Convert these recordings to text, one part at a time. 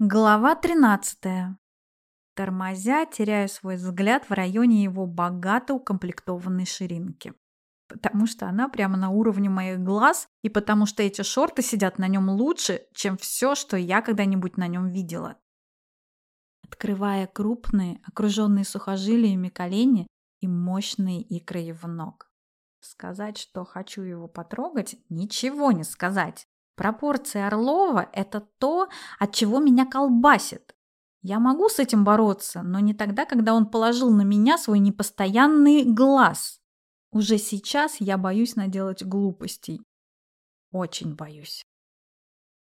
Глава 13. Тормозя, теряю свой взгляд в районе его богато укомплектованной ширинки. Потому что она прямо на уровне моих глаз, и потому что эти шорты сидят на нем лучше, чем все, что я когда-нибудь на нем видела. Открывая крупные, окруженные сухожилиями колени и мощные икры его ног. Сказать, что хочу его потрогать, ничего не сказать. Пропорции Орлова – это то, от чего меня колбасит. Я могу с этим бороться, но не тогда, когда он положил на меня свой непостоянный глаз. Уже сейчас я боюсь наделать глупостей. Очень боюсь.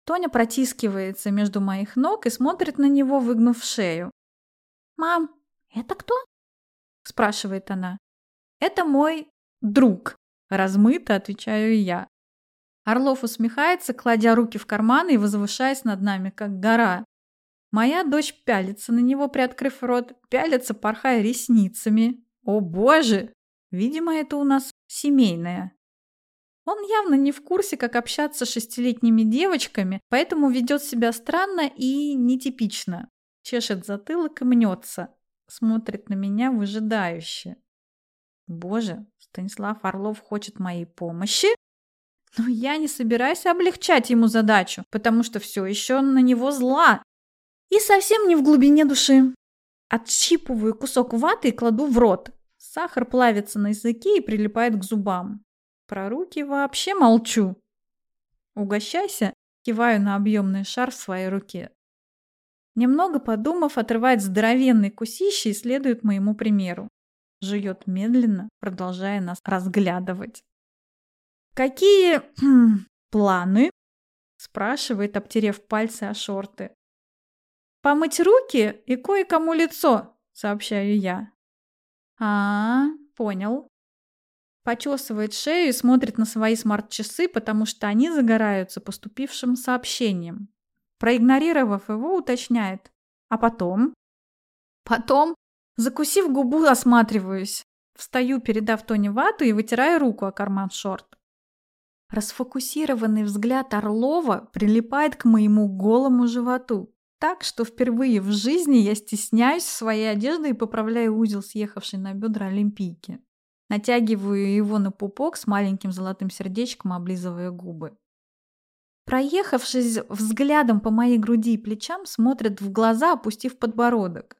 Тоня протискивается между моих ног и смотрит на него, выгнув шею. «Мам, это кто?» – спрашивает она. «Это мой друг», – размыто отвечаю я. Орлов усмехается, кладя руки в карманы и возвышаясь над нами, как гора. Моя дочь пялится на него, приоткрыв рот, пялится, порхая ресницами. О боже! Видимо, это у нас семейное. Он явно не в курсе, как общаться с шестилетними девочками, поэтому ведет себя странно и нетипично. Чешет затылок и мнется. Смотрит на меня выжидающе. Боже, Станислав Орлов хочет моей помощи? Но я не собираюсь облегчать ему задачу, потому что все еще на него зла. И совсем не в глубине души. Отщипываю кусок ваты и кладу в рот. Сахар плавится на языке и прилипает к зубам. Про руки вообще молчу. Угощайся, киваю на объемный шар в своей руке. Немного подумав, отрывает здоровенный кусище и следует моему примеру. Жует медленно, продолжая нас разглядывать. «Какие планы?» – спрашивает, обтерев пальцы о шорты. «Помыть руки и кое-кому лицо», – сообщаю я. а, -а, понял. Почесывает шею и смотрит на свои смарт-часы, потому что они загораются поступившим сообщением. Проигнорировав его, уточняет. А потом? Потом, закусив губу, осматриваюсь. Встаю, передав Тони вату и вытираю руку о карман шорт. Расфокусированный взгляд Орлова прилипает к моему голому животу. Так что впервые в жизни я стесняюсь своей одежды и поправляю узел, съехавший на бедра Олимпийки. Натягиваю его на пупок с маленьким золотым сердечком, облизывая губы. Проехавшись взглядом по моей груди и плечам, смотрит в глаза, опустив подбородок.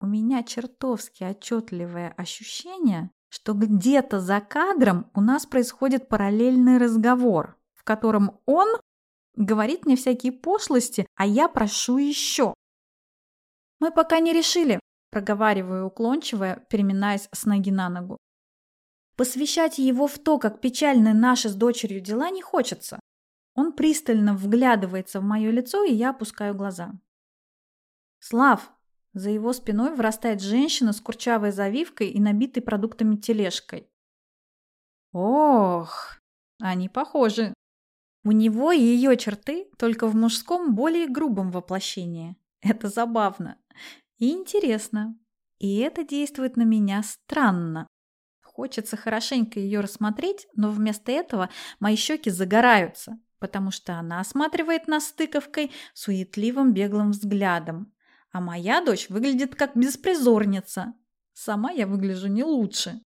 У меня чертовски отчетливое ощущение, что где-то за кадром у нас происходит параллельный разговор, в котором он говорит мне всякие пошлости, а я прошу еще. «Мы пока не решили», – проговариваю уклончиво, переминаясь с ноги на ногу. Посвящать его в то, как печальны наши с дочерью дела, не хочется. Он пристально вглядывается в мое лицо, и я опускаю глаза. «Слав, за его спиной вырастает женщина с курчавой завивкой и набитой продуктами тележкой. Ох, они похожи. У него ее черты, только в мужском, более грубом воплощении. Это забавно и интересно. И это действует на меня странно. Хочется хорошенько ее рассмотреть, но вместо этого мои щеки загораются, потому что она осматривает нас стыковкой суетливым беглым взглядом, а моя дочь выглядит как беспризорница. Сама я выгляжу не лучше.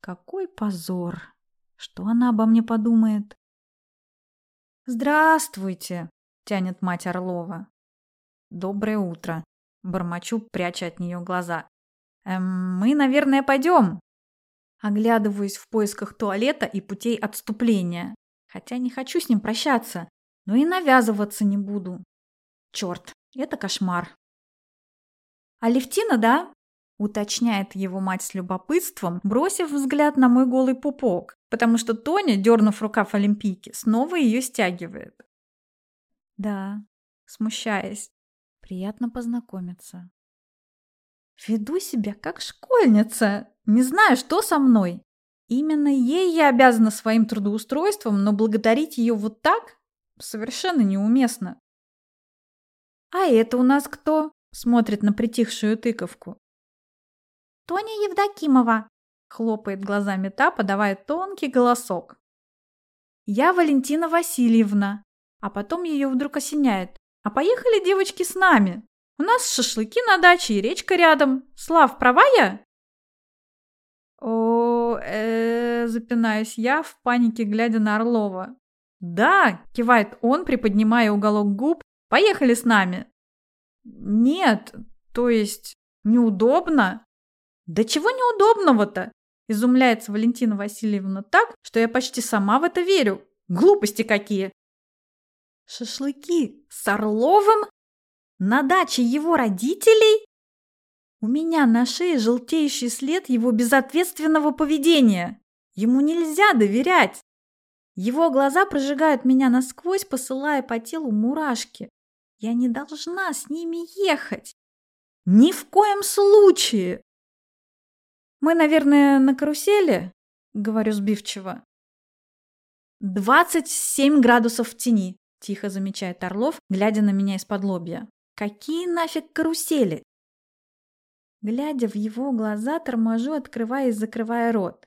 Какой позор! Что она обо мне подумает? «Здравствуйте!» – тянет мать Орлова. «Доброе утро!» – бормочу, пряча от нее глаза. «Эм, мы, наверное, пойдем!» Оглядываюсь в поисках туалета и путей отступления. Хотя не хочу с ним прощаться, но и навязываться не буду. Черт, это кошмар. «Алевтина, да?» – уточняет его мать с любопытством, бросив взгляд на мой голый пупок, потому что Тоня, дернув рукав Олимпийки, снова ее стягивает. «Да», смущаясь, приятно познакомиться. Веду себя как школьница, не знаю, что со мной. Именно ей я обязана своим трудоустройством, но благодарить ее вот так совершенно неуместно. «А это у нас кто?» Смотрит на притихшую тыковку. «Тоня Евдокимова!» Хлопает глазами та, подавая тонкий голосок. «Я Валентина Васильевна!» А потом ее вдруг осеняет. А поехали девочки с нами. У нас шашлыки на даче и речка рядом. Слав, права я? О, э, запинаюсь я в панике, глядя на Орлова. Да, кивает он, приподнимая уголок губ. Поехали с нами. Нет, то есть неудобно. Да чего неудобного-то? Изумляется Валентина Васильевна так, что я почти сама в это верю. Глупости какие. Шашлыки с Орловым? На даче его родителей? У меня на шее желтеющий след его безответственного поведения. Ему нельзя доверять. Его глаза прожигают меня насквозь, посылая по телу мурашки. Я не должна с ними ехать. Ни в коем случае. Мы, наверное, на карусели, говорю сбивчиво. «Двадцать семь градусов в тени», – тихо замечает Орлов, глядя на меня из-под лобья. «Какие нафиг карусели?» Глядя в его глаза, торможу, открывая и закрывая рот.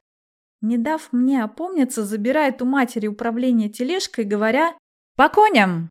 Не дав мне опомниться, забирает у матери управление тележкой, говоря «По коням!»